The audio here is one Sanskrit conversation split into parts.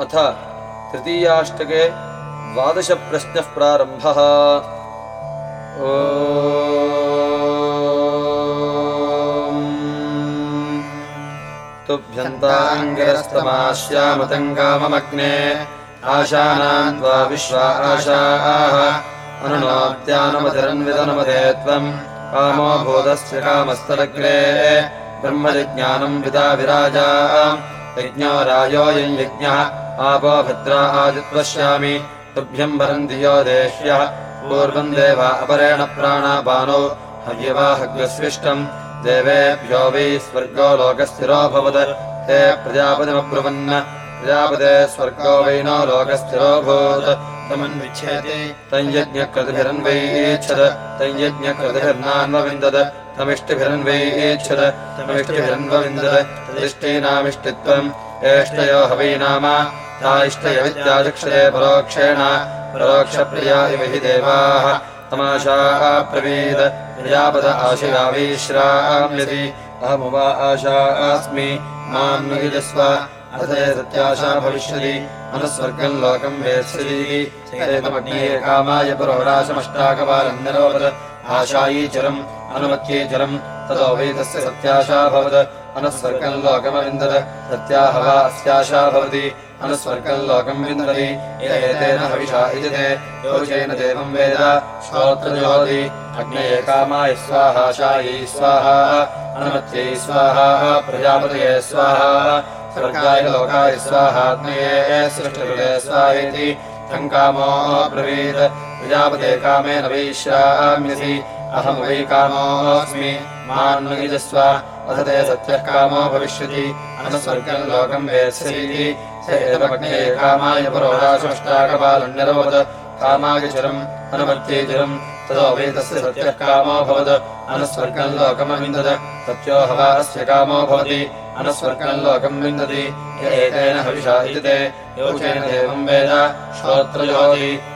अथ तृतीयाष्टके द्वादशप्रश्नः प्रारम्भः। तुभ्यन्ताङ्गिरस्तमाश्यामतङ्गामग्ने आशानान् त्वा विश्वा आशाः। अनुनोत्यानमतिरन्विदनमते त्वम् कामो भूतस्य कामस्तरग्रे ब्रह्मजिज्ञानम् विदा विराजा। यज्ञो राजोऽयम् यज्ञः आपो भद्रा आदित्वश्यामि। वरन्ति यो देह्यः। पूर्वम् देव अपरेण प्राणापानौ। हव्यवाहग्रस्विष्टम् देवेभ्यो वै स्वर्गो लोकस्थिरोऽभवत् ते प्रजापतिमब्रुवन् प्रजापते स्वर्गो वैनो लोकस्थिरोऽभूत् तमन्विच्छेति तञ्यज्ञकृतिभिरन्वैच्छद तञ्यज्ञकृतिभिर्नान्वविन्दद तमिष्टिभिरन्वैच्छद तमिष्टिभिरन्वविन्दद। तदिष्टीनामिष्टित्वम् एष्टयो हवै नाम ता इष्टयविद्याचक्षते परोक्षेण परोक्षप्रिया इव हि देवाः। तमाशाः प्रवीद प्रजापद आशयावीश्राम्यति अहमुवा आशा अस्मि माम् नुयजस्व अथे सत्याशा भविष्यति। अनुस्वर्गम् लोकम् वेत्स्यति कामाय पुरोराशमष्टाकपालम् निरोपद आशायीचरम् अनुमत्येचरम् ततो वै तस्य सत्याशा भवत् अनुस्वर्गम् लोकमविन्दत् सत्याह वा अस्याशा भवति। अनुस्वर्गम् लोकम् विन्दति। एतेन हविषा इजते। योजेन देवम् वेद। श्रोत्रजोति। अग्नये कामाय स्वाहा शायै स्वाहा। अनुमत्यै स्वाहा प्रजापतये स्वाहा। स्वर्गाय लोकाय स्वाहाग्नये सृष्टिकृते स्वाहेति। तम् कामो ब्रवीत् प्रजापते कामेन वैश्राम्यसि। अहम् वै कामोऽस्मि। ते सत्यः कामो भविष्यति। अनुस्वर्गम् लोकम् वेत्स्यति स एतमग्ने कामाय पुरोराशमष्टाकपालन्यरवत् कामाय चिरम् अनुमत्ये चिरम् ततो वै तस्य सत्यः कामो भवत् अनुस्वर्गम् लोकमविन्दत् सत्यो हवास्य कामो भवति। अनुस्वर्गम् लोकम् विन्दति। एतेन हविषा इति योचेन देवम् वेद। श्रोत्रजोति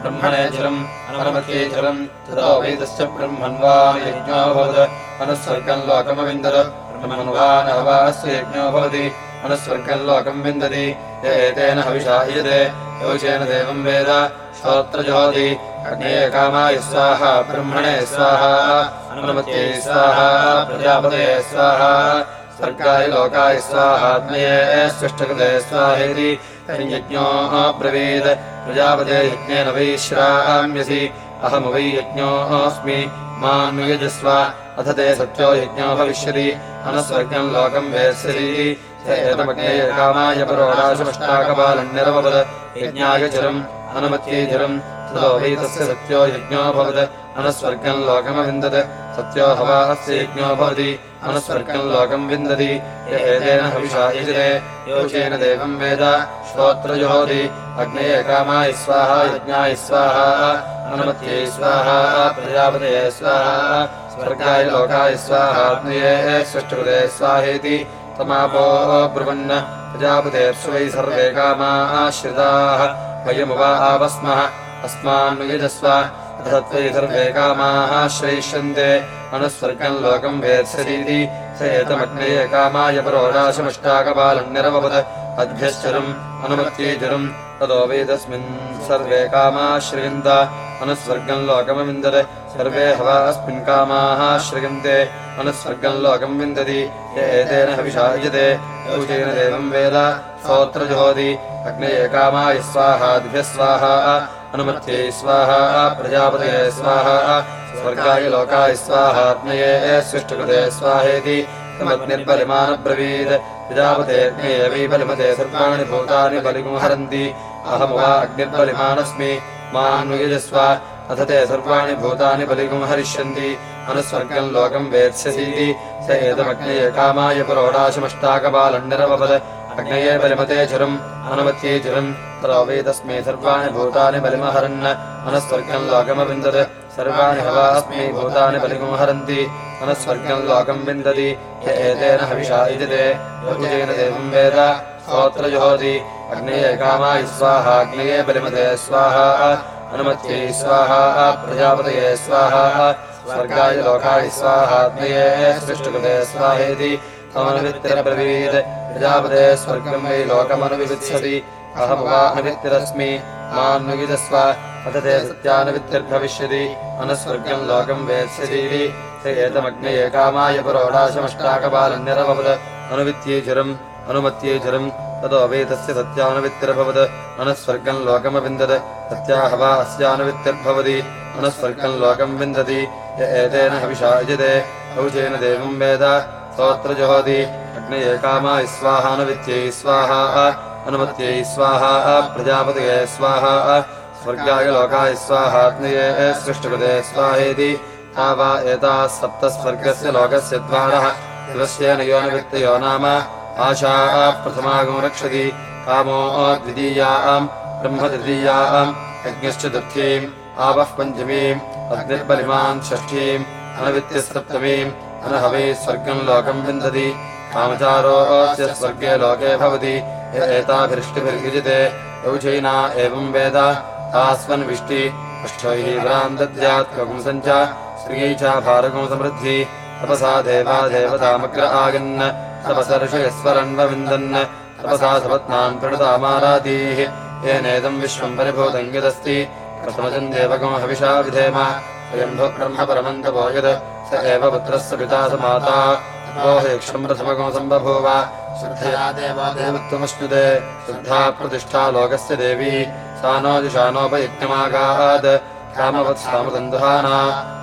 ब्रह्मणे चिरम् अनुमत्ये चिरम् ततो वेदस्य ब्रह्मन् वा यज्ञो भवत् अनुस्वर्गम् लोकमविन्दत् ब्रह्मन् वा नवास्य यज्ञो भवति। अनुस्वर्गम् लोकम् विन्दति। एतेन हविषा इयते योचेन देवम् वेद। श्रोत्रजोति अग्ने कामाय स्वाहा। ब्रह्मणे स्वाहा। अनुमत्यै स्वाहा। प्रजापतये स्वाहा। स्वर्गाय लोकाय स्वाहात्मये सृष्टकृते स्वाहेति। यज्ञो ब्रवीत् प्रजापते यज्ञेन वैश्राम्यसि अहम् वै यज्ञोऽस्मि मान्युयजस्व अथ ते सत्यो यज्ञो भविष्यति। अनुस्वर्गम् लोकम् वेत्स्यति। एतमग्ने कामाय परोडाशमष्टाकपालन्यरवपद यज्ञाय चिरम् अनुमत्यै चिरम् ततो वै तस्य सत्यो यज्ञो भवत् अनुस्वर्गम् लोकमविन्दत् सत्यो हवा अस्य यज्ञो भवति। अनुस्वर्गम् लोकम् विन्दति। एतेन हविषा यजते। योचेन देवम् वेद। श्रोत्रजोति अग्नये कामाय स्वाहा, यज्ञाय स्वाहा अनुमत्यै स्वाहा, प्रजापतये स्वाहा, स्वर्गाय लोकाय स्वाहाग्नये सृष्टकृते स्वाहेति। तमापो ब्रुवन् प्रजापतेर्षु वै सर्वे कामाः श्रिताः। वयमुवा आवस्मः अस्मान्नुयजस्व अथत्वै सर्वे कामाः श्रयिष्यन्ते अनुस्वर्गम् लोकम् वेत्स्यतीति स एतमग्नये कामाय परोराशमष्टाकपालन्यरवपद अद्भ्यश्चरम् अनुमत्यैचरम् ततो वेदस्मिन् सर्वे कामाः श्रियन्त अनुस्वर्गम् लोकमविन्दत्। सर्वे हवा अस्मिन् कामाः श्रियन्ते अनुस्वर्गम् लोकम् विन्दति। एतेन हविषा यजते। योचेन देवम् वेद। स्तोत्रजहोति अग्नये कामाय स्वाहाद्भ्यः स्वाहा। अनुमत्यै स्वाहा प्रजापतये स्वाहा। स्वर्गाय लोकाय स्वाहात्मये सृष्टकृते स्वाहेति। तमग्निर्बलिमानब्रवीत् प्रजापतेऽग्ने वै बलिमते सर्वाणि भूतानि बलिमुहरन्ति अहम् वा अग्निर्बलिमानस्मि। मान्नुयजस्व अथ ते सर्वाणि भूतानि बलिगुंहरिष्यन्ति अनुस्वर्गम् लोकम् वेत्स्यसीति। स एतमग्नये कामाय पुरोडाशमष्टाकपालन्निरवपद अग्नये बलिमते चुरम्। अनुमत्ये चुरम्। ततो वै तस्मै सर्वाणि भूतानि बलिमहरन् मनस्वर्गम् लोकमविन्दत्। सर्वाणि हवा अस्मै भूतानि बलिमुहरन्ति मनस्वर्गम् लोकम् विन्दति। य एतेन हविषा इति ते। योजेन देवम् वेद। स्तोत्र जुहोति अग्नये कामाय स्वाहा। अग्नये बलिमते स्वाहा। अनुमत्यै स्वाहा। प्रजापतये स्वाहा। स्वर्गाय लोकाय स्वाहाग्नये सृष्टकृते स्वाहेति। अमनुवित्तिरब्रवीत् प्रजापते स्वर्गम् अनुवित्तिरस्मि। मान्नुविदस्व। पतते सत्यानुवित्तिर्भविष्यति। अनुस्वर्गम् लोकम् वेत्स्यतीति स एतमग्नये कामाय पुरोडाशमष्टाकपालन्यरभवत् अनुवित्यै अनुमत्यै चिरम् ततो वेदस्य सत्यानुवित्तिरभवत् अनुस्वर्गम् लोकमविन्दत् सत्याह वा अस्यानुवित्तिर्भवति। अनुस्वर्गम् लोकम् विन्दति। एतेन देवम् वेद। स्तोत्र जुहोति। अग्नये कामाय स्वाहानुवित्यै स्वाहा अनुमत्यै स्वाहा प्रजापतये स्वाहा स्वर्गाय लोकाय सृष्टकृते स्वाहेति वा एताः सप्तस्वर्गस्य लोकस्य द्वारः, दिवस्येन योनवित्तयो नाम। आशा प्रथमागो रक्षति, कामो द्वितीयाम्, ब्रह्म तृतीयाम्, यज्ञश्च चतुर्थीम् आवः पञ्चमीम् अग्निर्बलिमान् षष्ठीम् अनवित्यसप्तमीम् अनहवै स्वर्गम् लोकम् विन्दति। कामचारोऽस्य स्वर्गे लोके भवति, य यौचैना एवम् वेद। तास्वन्विष्टि अष्टैः व्रान्दद्यात्कपुंसम् च श्रियै च भारगो समृद्धि। तपसा देवा देवतामग्र आगन्। तपसर्षयस्वरन्वविन्दन् तपसा सपत्नान् प्रणतामारातीः येनेदम् विश्वम् परिभूतम् यदस्ति। प्रथमजम् देवगो हविषा विधेम। स्वयम्भो ब्रह्म परमन्तपो यत् स एव पुत्रस्य पिता स माता तपोहेक्षम् प्रथमगो सम्बभूव। श्रद्धया देवादेवत्वमश्नुते श्रद्धा प्रतिष्ठा लोकस्य देवी। सा नो दिशानोपयज्ञमागात् कामवत्सामदन्दुहाना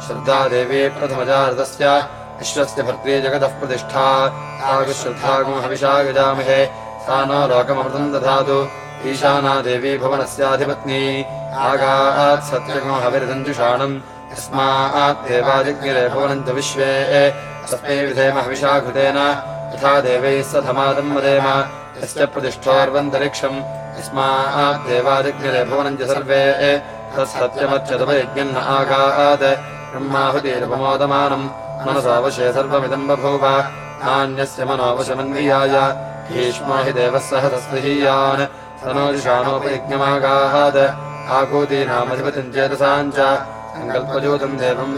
श्रद्धा देवी प्रथमजारतस्य विश्वस्य भर्त्री जगतः प्रतिष्ठा आगुश्रद्धागो गजामहे सा नो लोकमृतम् दधातु ईशाना देवी भुवनस्याधिपत्नी आगात् सत्यगो हविर्दञ्जुषाणम् यस्मात् भुवनम् च विश्वे तस्मै विधेम हविषा घृतेन यथा देवैः स धमादम् वदेम यस्य प्रतिष्ठोर्वन्तरिक्षम् भुवनम् च सर्वे तत्सत्यमच्युतपयज्ञम् न आगात् ब्रह्माहुतिरुपमोदमानम्। बभूव नान्यस्य मनोवशमन्वियाय। भीष्मो हि देवः सह तस्महीयान् तनोदिशानोपयज्ञमागाहात् आकूतीनामधिपतिम् चेतसाम् च। सङ्कल्पजूतम् देवम्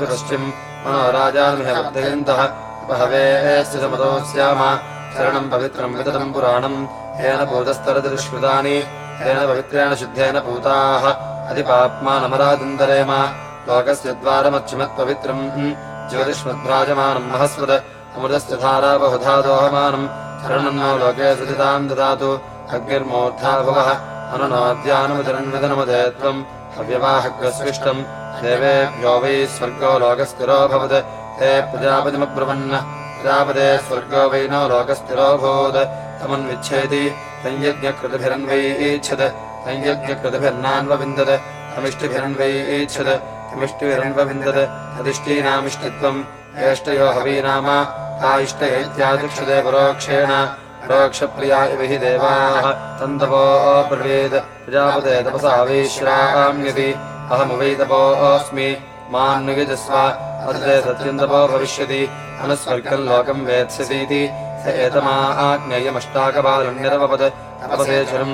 मनोराजानुह वर्धयन्तः उपहवेऽस्य समतो स्याम शरणम् पवित्रम् विततम् पुराणम्। येन भूतस्तरतिरुष्कृतानि येन पवित्रेण शुद्धेन पूताः अधिपाप्मानमरादन्तरेम लोकस्य द्वारमच्युमत्पवित्रम्। ज्योतिष्मद्भ्राजमानम् महस्वद। अमृतस्य धारा बहुधा दोहमानम् शरणम् नो लोके सुधिताम् ददातु। अग्निर्मूर्धा भवः अनुनाद्यानुमतिरन्वितनमुदे त्वम् हव्यवाहग्रस्विष्टम् देवेभ्यो वै स्वर्गो लोकस्थिरोऽभवत् ते प्रजापतिमब्रुवन् प्रजापते स्वर्गो वै नो लोकस्थिरोऽभूत् तमन्विच्छेति। संयज्ञकृतिभिरन्वैच्छत् संयज्ञकृतिभिर्नान्वविन्दत् तमिष्टिभिरन्वैच्छत् तमिष्टिभिरन्वविन्दत् तदिष्टीनामिष्टित्वम्। एष्टयो हवी नाम का इष्ट इत्यादिक्षते परोक्षेण। परोक्षप्रिया इव हि देवाः। तन्तपो ब्रवीत् प्रजापते तपसा वैश्राम्यति अहमवै तपोऽस्मि मान्नुयजस्व अदते सत्यन्तपो भविष्यति। अनुस्वर्गम् लोकम् वेत्स्यतीति। स एतमा आज्ञेयमष्टाकपालन्यरवपत् तपसेचरम्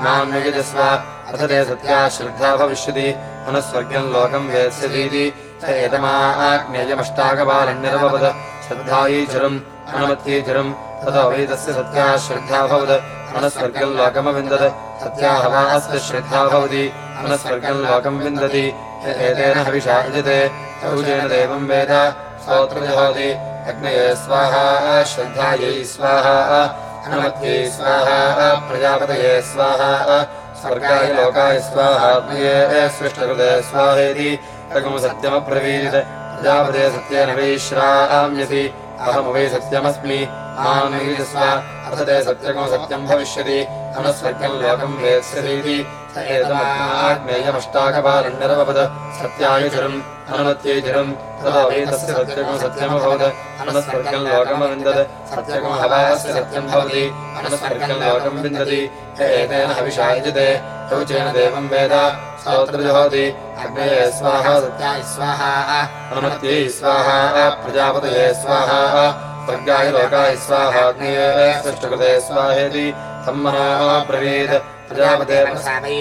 माम् यजस्व अथ ते सत्या श्रद्धा भविष्यति। मनस्वर्गम् लोकम् वेत्स्यतीति। स एतमा आज्ञेयमष्टाकपालन्यरभवत् श्रद्धायीचरम् अनुमत्यीचरम् ततो वै तस्य सत्या श्रद्धा भवत्। मनस्वर्गम् लोकमविन्दत्। सत्या हवास्य श्रद्धा भवति। मनस्वर्गम् लोकम् विन्दति। एतेन हविषा यजते औजेन देवम् वेद। स्तोत्रजहोति अग्नये स्वाहा श्रद्धायै स्वाहा हनुमत्यै स्वाहा प्रजापतये स्वाहा स्वर्गाय लोकाय स्वाहाग्नये सृष्टकृते स्वाहेति तगुं सत्यमब्रवीत् प्रजापते सत्येन वैश्राम्यसि अहमवै सत्यमस्मि। मां स्व अथ ते सत्यगो सत्यम् भविष्यति अनुस्वर्गम् लोकम् वेत्स्यतीति स एतमाग्नेयमष्टाकपालन्यरवपद सत्यायुचरम् अनुमत्यै चिरम् तदा वै तस्य सत्यगो सत्यमभवत् अनुस्वर्गम् लोकमविन्दत् सत्यगो हवास्य सत्यम् भवति। अनुस्वर्गम् लोकम् विन्दति। एतेन हविषायुजते शौचेन देवम् वेद। स्तोत्रजुहोति अग्नये स्वाहा सत्याय स्वाहा। अनुमत्यै स्वाहा। प्रजापतये स्वाहा। स्वर्गाय लोकाय स्वाहाग्नये सृष्टकृते स्वाहेति। सम्मनो ब्रवीत्। प्रजापते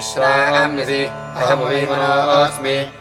श्राम्यसि अहमवै मनोऽस्मि मान्वीरस्व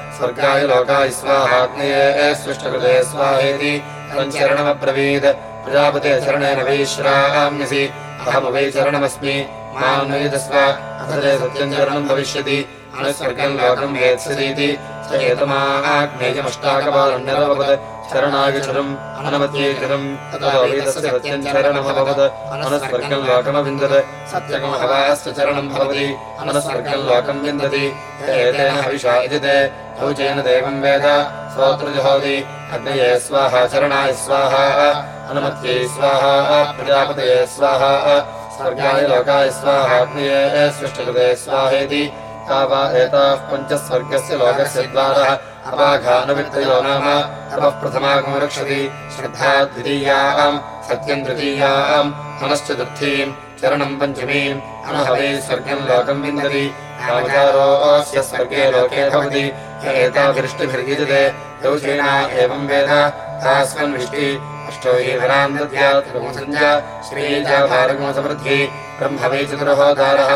स्वर्गाय लोकाय स्वाहाग्नये सृष्टकृते स्वाहेति चरणमब्रवीत् प्रजापते चरणेन वैश्राम्यसि। अहमवै चरणमस्मि। माम् वेदस्व अथ सत्यम् चरणम् भविष्यति। अनुस्वर्गम् लोकम् वेत्स्यतीति स एतमाग्नेयमष्टाकपालम् निरवपत् चरणायुचरम् अनुमत्येचरम् ततो वेदस्य सत्यम् चरणमभवत्। अनुस्वर्गम् लोकमविन्दत्। सत्यगम् हवास्य चरणम् भवति। अनुस्वर्गम् लोकम् विन्दति। एतेन हविषा इति शौचेन देवम् वेद। स्तोत्रजुहोति अग्नये स्वाहा चरणाय स्वाहा। अनुमत्यै स्वाहा प्रजापतये स्वाहा। स्वर्गाय लोकाय स्वाहाग्नये सृष्टकृते स्वाहेति तावा एताः पञ्चस्वर्गस्य लोकस्य द्वारः। अपाघानुवित्तयो नाम। अपः प्रथमागमो रक्षति। श्रद्धा द्वितीयाम् सत्यम् तृतीयाम् मनश्चतुर्थीम् चरणम् पञ्चमीम्। अनहवै स्वर्गम् लोकम् विन्दति। कामचारोऽस्य स्वर्गे लोके भवति। एताभिष्टिभिर्युजते यौचेना एवम् वेद। तास्मन् विष्टि। अष्टो हि वरान् दद्यात् श्रीजा भारगो समृद्धि ब्रह्मवै चतुरहोदारः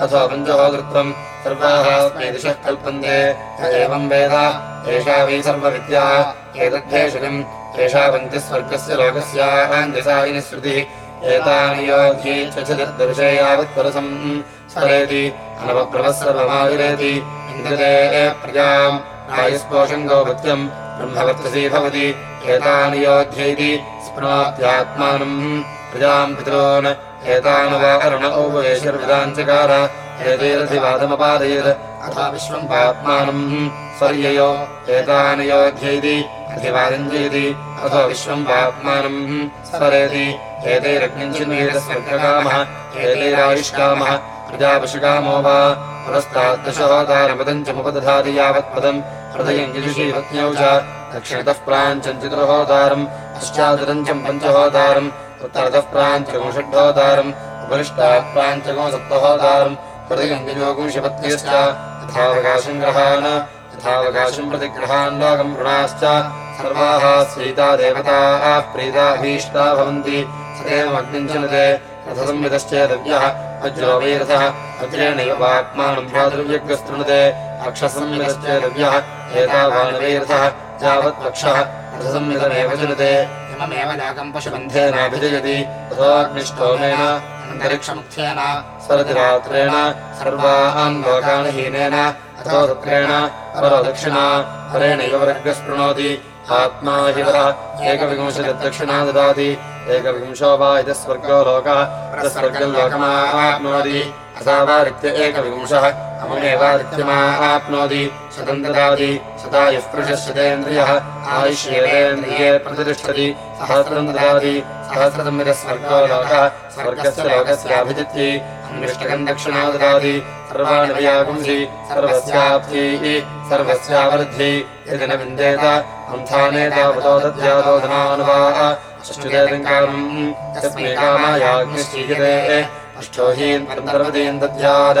अथो सर्वाः स्मै दिशः कल्पन्ते एवम् वेद। एषा वै सर्वविद्या। एतद्भेषजम् एषा इन्द्रते प्रजाम्। आयुस्पोषम् गौपत्यम् ब्रह्मवर्तसी भवति। एतानि योध्यैति स्मृत्यात्मानम् प्रजाम् पितॄन् एतानुवा अरुण औपवेशिर्विदाञ्चकार एतैरधिवादमपादयत्। अथा विश्वम् पात्मानम् स्वर्ययो। एतानि योध्यैति अधिवादम् जयति अथो विश्वम् पात्मानम् स्मरेति एतैरग्निञ्चिन्वेदस्वर्गकामः एतैरायुष्कामः प्रजापशुकामो वा। पुरस्ताद्दशहोदारपदम् च मुपदधाति यावत्पदम् हृदयम् यजुषी पत्न्यौ च। दक्षिणतः प्राञ्चम् चतुर्होदारम् पश्चादरञ्चम् पञ्चहोदारम् उत्तरतः तत्तरतः प्राञ्चकुंषड्डोदारम् उपरिष्टात् प्राञ्चकौ सप्तहोदारम् प्रतिगङ्गजोगुंशपत्न्यश्च यथावकाशम् ग्रहान्, यथावकाशम् प्रतिग्रहान् लोकम् सर्वाः सीता देवताः प्रीताभीष्टा भवन्ति रथसंवितश्चेदव्यः वज्रोवीरथः वज्रेणैव अक्षसंवितश्चेदव्यः एतावानवीरथः यावत्पक्षः रथसंवितमेव जनते। ममेवनाकम् पशुबन्धेन विजयति। तथोऽग्निष्ठोमेन अन्तरिक्षमुख्येन सरतिरात्रेण सर्वान् लोकानहीनेन। अथो रुद्रेण अपरदक्षिणा हरेणैव वर्गस्पृणोति आत्मा हि वः एकविंशतिर्दक्षिणा ददाति। एकविंशो वा इति स्वर्गो लोकः। प्रस्वर्गल्लोकमाप्नोति असा वा रित्य एकविंशः। अममेवादित्यमाप्नोति शतं ददाति सदा यः पुरुषस्यतेन्द्रियः आयुष्येवेन्द्रिये प्रतिष्ठति। सहस्रम् ददाति सहस्रतमिरस्वर्गो लोकः स्वर्गस्य लोकस्याभिजित्यै। अन्विष्टकम् दक्षिणा ददाति सर्वाणि व्यागुंसि सर्वस्याप्त्यैः सर्वस्यावृद्ध्यै यदि न विन्देत अन्थाने तावतो दद्यातो धनानुवाः षष्ठुदेदङ्कामम् यस्मै कामायाग्निश्चीयते। अष्टो हीन् दद्यात्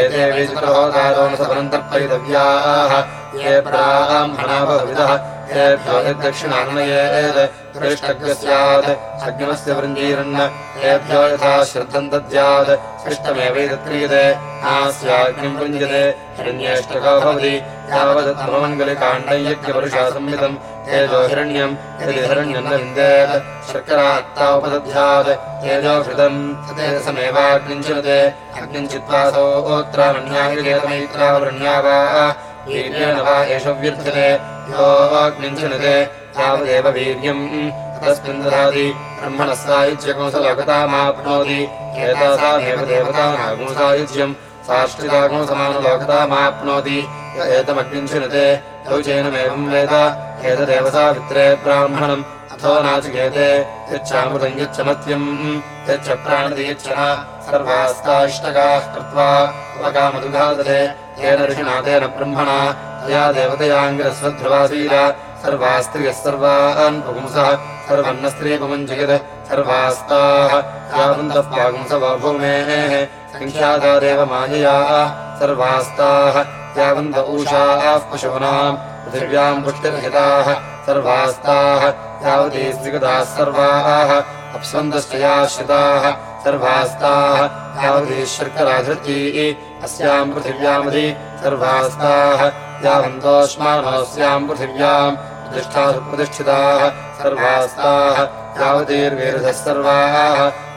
एते वीचतुर्होदारोणसवनम् तर्पयितव्याः। ये ब्राह्मणा बहुविधः येभ्यो यद्दक्षिणान्मयेत् पृष्टज्ञ स्यात् अग्निमस्य वृञ्जीरन् येभ्यो यथा श्रद्धम् दद्यात् सृष्टमेवैतत्क्रियते नास्याग्निम् वृञ्जते हिरण्येष्टको भवति यावदमङ्गलिकाण्डयज्ञपरुषा संहितम् तेजो हिरण्यम् यदि हिरण्यम् न विन्देत् शर्करात्ता उपदध्यात् तेजो घृतम् तदेसमेवाग्निञ्चिनुते अग्निम् चित्वा सोत्रामण्यागिरेतमैत्रावरण्या वा एष व्यर्थते योऽग्निञ्चिनुते यावदेव वीर्यम्। तस्मिन् ददाति ब्रह्मणः सायुज्यकंसलोकतामाप्नोति एतासामेव देवतानागुंसायुज्यम् साष्टितागुणसमानलोकतामाप्नोति य एतमग्निञ्चिनुते यौचैनमेवम् वेद। एतदेव सावित्रे ब्राह्मणम्। अथो नाचिकेते यच्छामृतम् यच्छमत्यम् यच्छ प्राणति यच्छः सर्वास्ताष्टकाः कृत्वा उपकामदुघादते येन ऋषिणा तेन ब्रह्मणा। तया देवतयाङ्गिरस्वध्रुवासीर सर्वास्त्रियः सर्वान् पुंसः सर्वन्न स्त्रीपुमञ्जयत् सर्वास्ताः यावन्तः पागुंसवो भूमेः सङ्ख्यातादेव मायया, सर्वास्ताः। यावन्त ऊषाः पशूनाम्, पृथिव्याम् पुष्टिर्हिताः सर्वास्ताः। यावती स्त्रिगताः सर्वाः अप्स्वन्दश्चयाश्रिताः सर्वास्ताः। यावती शर्कराधृती, अस्याम् पृथिव्यामधि सर्वास्ताः। यावन्तोऽस्मानोऽस्याम् पृथिव्याम् प्रतिष्ठासु प्रतिष्ठिताः सर्वास्ताः यावतीर्वीरधः सर्वाः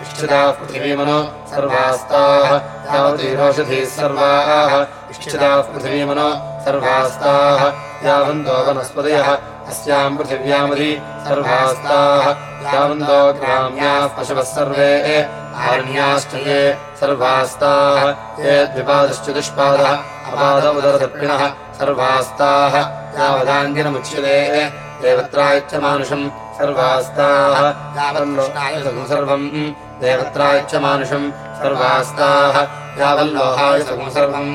इष्ठिताः पृथिवीमनो सर्वास्ताः यावतीरोषधीः सर्वाः इष्ठिताः पृथिवीमनो सर्वास्ताः यावन्तो वनस्पतयः अस्याम् पृथिव्यामधि सर्वास्ताः यावन्तो ग्राम्याः पशवः सर्वे आरण्याश्च ये सर्वास्ताः, ये द्विपादश्च दुष्पादः अपाद उदरदर्पिणः सर्वास्ताः यावदाङ्गिनमुच्यते देवत्रायच्च मानुषम् सर्वास्ताः यावल्लोहायुसगुम् सर्वम् देवत्रायच्च मानुषम् सर्वास्ताः यावल्लोहायुसगुम् सर्वम्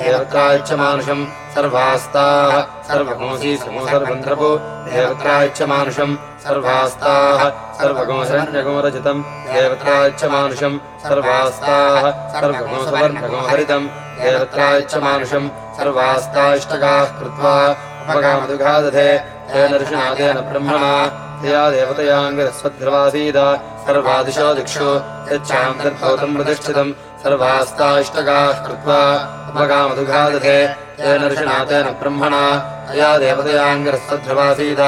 देवत्रायच्च मानुषम् सर्वास्ताः सर्वगुंसी समो सर्वन्त्रपो देवत्रायच्च मानुषम् सर्वास्ताः सर्वगुंसरण्यगुमरजितम् देवत्रायच्च मानुषम् सर्वास्ताः सर्वगुंसवर्णगुमहरितम् सर्वास्ताष्टकाः कृत्वा उपगामदुघादधे तेन ऋषिणा तेन ब्रह्मणा। तया देवतयाङ्गस्वध्रवासीद सर्वादिशो दिक्षु। यच्छान्तर्भूतम् प्रतिष्ठितम्। सर्वास्ताष्टकाः कृत्वा तेन ब्रह्मणा। तया देवतयाङ्गस्वध्रवासीद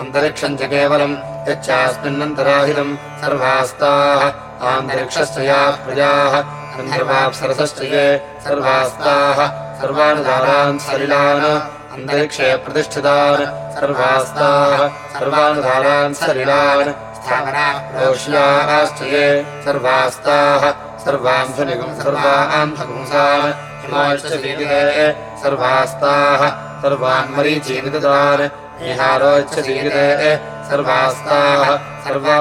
अन्तरिक्षम् च केवलम्। यच्चास्मिन्नन्तराहितम्। सर्वास्ताः आन्तरिक्षश्च याः प्रजाः गन्धर्वाप्सरसश्चिरे सर्वास्ताः सर्वानुधारान् सलिलान्, अन्तरिक्षे प्रतिष्ठितान्, सर्वास्ताः सर्वानुधारान् सलिलान् स्थापनाश्चिरे सर्वास्ताः सर्वांशुनिगुं सर्वांशपुंसान् हिमाश्चीरे सर्वास्ताः सर्वान्मरीचीनिददान् निहारोच्चीरे सर्वास्ताः सर्वा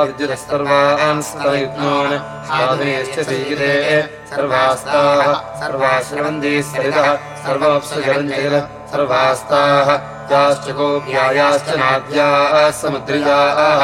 वीरिते सर्वास्ताः सर्वाश्रवन्ती सरितः सर्वमप्सु जलञ्जयः सर्वास्ताः। याश्च गोप्यायाश्च नाद्याः समुद्रियाः।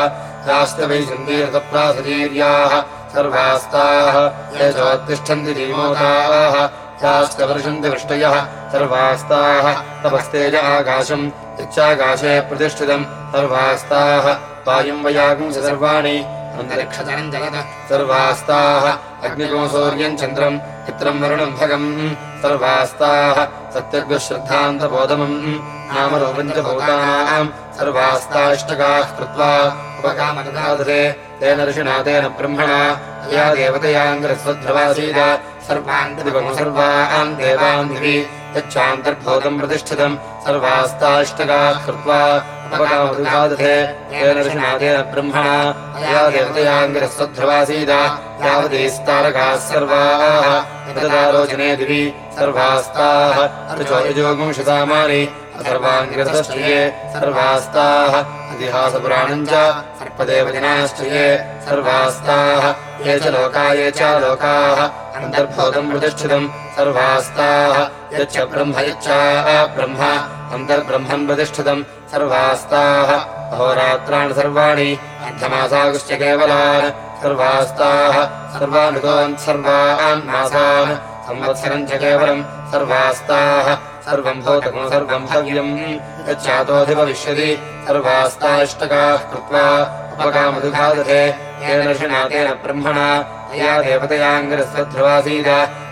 याश्च वैशन्दीरतप्रासदीर्याः सर्वास्ताः। ये चोत्तिष्ठन्ति जीमोदाः याश्च वर्षन्ति वृष्टयः सर्वास्ताः। तपस्तेज आकाशम् यच्चाकाशे प्रतिष्ठितम् सर्वास्ताः। वायुम् वयागुंस सर्वाणि। अन्तरिक्षतरम् जगत्। सर्वास्ताः। अग्निको सौर्यम् चन्द्रम्। चित्रम् वरुणम् भगम् सर्वास्ताः। सत्यग्श्रद्धान्तबोधमम् नामरूपम् च भूतानाम् सर्वास्ताष्टकाः कृत्वा उपकामनुगाधरे तेन ऋषिणा तेन ब्रह्मणा। या देवतयाङ्ग्रस्वध्रवासीद सर्वान् सर्वान् देवान् दिवि यच्छान्तर्भूतम् प्रतिष्ठितम् सर्वास्ताष्टकाः कृत्वा उपकामनुगादधे तेन ऋषिणा तेन ब्रह्मणा या च सर्पदेवजनाश्चये सर्वास्ताः। ये च लोका ये च लोकाः अन्तर्भूतम् प्रतिष्ठितम् सर्वास्ताः। यच्च ब्रह्म यच्च ब्रह्म अन्तर्ब्रह्मम् प्रतिष्ठितम् सर्वास्ताः अहोरात्राणि सर्वाणि अर्धमासागुश्च केवलान् सर्वास्ताः सर्वानुगोन् सर्वान् मासान् संवत्सरम् च केवलम् सर्वास्ताः सर्वम् भूतकम् सर्वम् भव्यम् यच्चातोऽधिभविष्यति सर्वास्ताष्टकाः कृत्वा देवतयाङ्गरस्वध्रुवासीद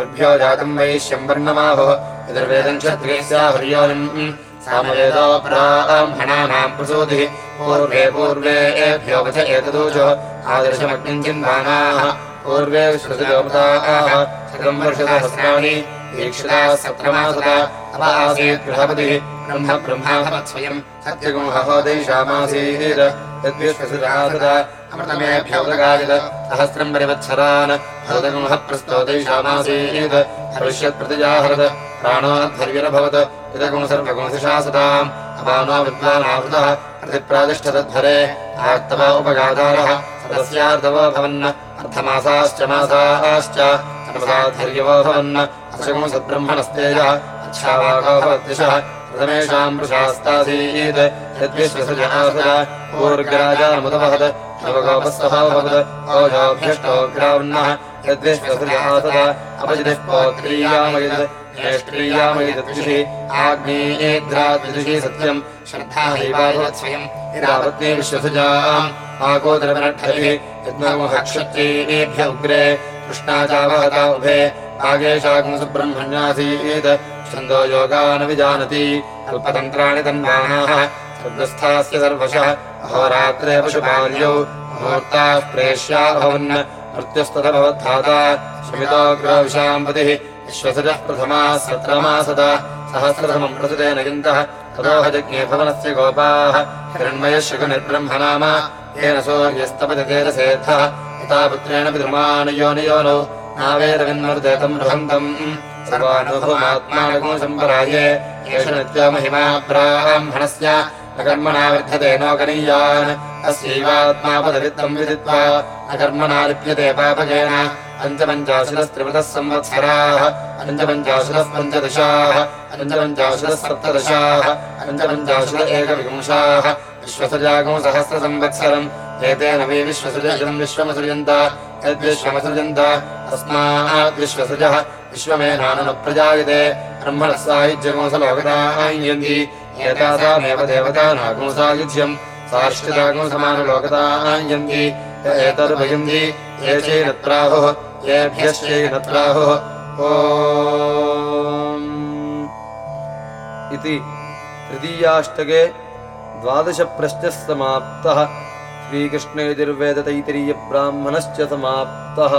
तद्भ्यो जातम् वैश्यम् वर्णमाहो यदुर्वेदम् क्षत्रियस्याहुर्योनिम् सामवेदो ब्राह्मणानाम् प्रसूतिः पूर्वे पूर्वे एभ्यो वच एतदूचो आदर्शमग्निम् चिन्तानाः पूर्वे विश्वसजोमताः शतम् वर्षसहस्राणि। दीक्षिताः सत्रमासदा अप आसीत् गृहपतिः ब्रह्म ब्रह्माभवत्स्वयम् सत्यगुंहहो दैशामासीत् यद्विश्वसुरासदा अमृतमेभ्योदगायत सहस्रम् परिवत्सरान् भरतगुंहः प्रस्तो दैशामासीत् भविष्यत्प्रतिजाहरत् प्राणोद्धर्यरभवत् इदगुं सर्वगुंसिशासताम् अपानो विद्वानावृतः प्रतिप्रातिष्ठतध्वरे आक्तवा उपगातारः सदस्यार्धवो भवन् अर्धमासाश्च मासाश्च सर्वदाधर्यवो भवन् अशगुं सद्ब्रह्मणस्तेजः अच्छावाको भवद्दिशः प्रथमेषाम् वृषास्तासीत् यद्विश्वसजासद ऊर्गराजामुदवहत् शिवगोपस्वभावभवत् ओजोभ्यष्टोग्रावन्नः यद्विश्वसजासद अपजितिः पौत्रीयामयत्। ज्येष्ठीयामयदृषि आग्नेयेद्राद्विदुषि सत्यम्। श्रद्धा हैवाभवत्स्वयम् यदापत्नी विश्वसजाम् आकोदरमनट्ठभिः यज्ञामहक्षत्रीभ्य उग्रे कृष्णाचावहता उभे आगेशाकुंसुब्रह्मण्यासीत् छन्दो योगानविजानति अल्पतन्त्राणि तन्वाणाः स्वर्गस्थास्य सर्वशः, अहोरात्रे पशुपाल्यौ मुहूर्ताः प्रेष्या अभवन् मृत्युस्तथ भवद्धाता शमितो ग्रविशाम् पतिः विश्वसजः प्रथमाः सत्रमासद सहस्रथमम् प्रसुतेन किन्तः ततो हजज्ञे भवनस्य गोपाः, हिरण्मयः शुकनिर्ब्रह्मनाम। नाम येन सूर्यस्तपति तेजसेद्धः यथा पुत्रेण पितृमान् योनियोनौ नावेदविन्मर्देतम् बृहन्तम् सर्वानुभवमात्मानगो सम्पराये एष नित्यामहिमा ब्राह्मणस्य न कर्मणा वर्धते नोकनीयान् अस्यैवात्मापदवित्तम् विदित्वा न कर्मणा लिप्यते पापकेन। पञ्चपञ्चाशदस्त्रिवृतः संवत्सराः। पञ्चपञ्चाशदः पञ्चदशाः। पञ्चपञ्चाशदः सप्तदशाः। पञ्चपञ्चाशद एकविंशाः विश्वसजागो सहस्रसंवत्सरम् एतेन वै विश्वसृजम् विश्वमसृजन्त यद्विश्वमसृजन्त तस्माद्विश्वसृजः विश्वमेनानुप्रजायते ब्रह्मणः सायुज्यगोसलोकतायन्ति एतासामेव देवतानागुंसायुज्यम् साष्टितागुंसमानुलोकतायन्ति एतद्भयन्ति ये चैनत्राहुः येभ्यश्चैनत्राहुः। इति तृतीयाष्टके द्वादशप्रश्नः समाप्तः। श्रीकृष्णयजुर्वेदतैतिरीयब्राह्मणश्च समाप्तः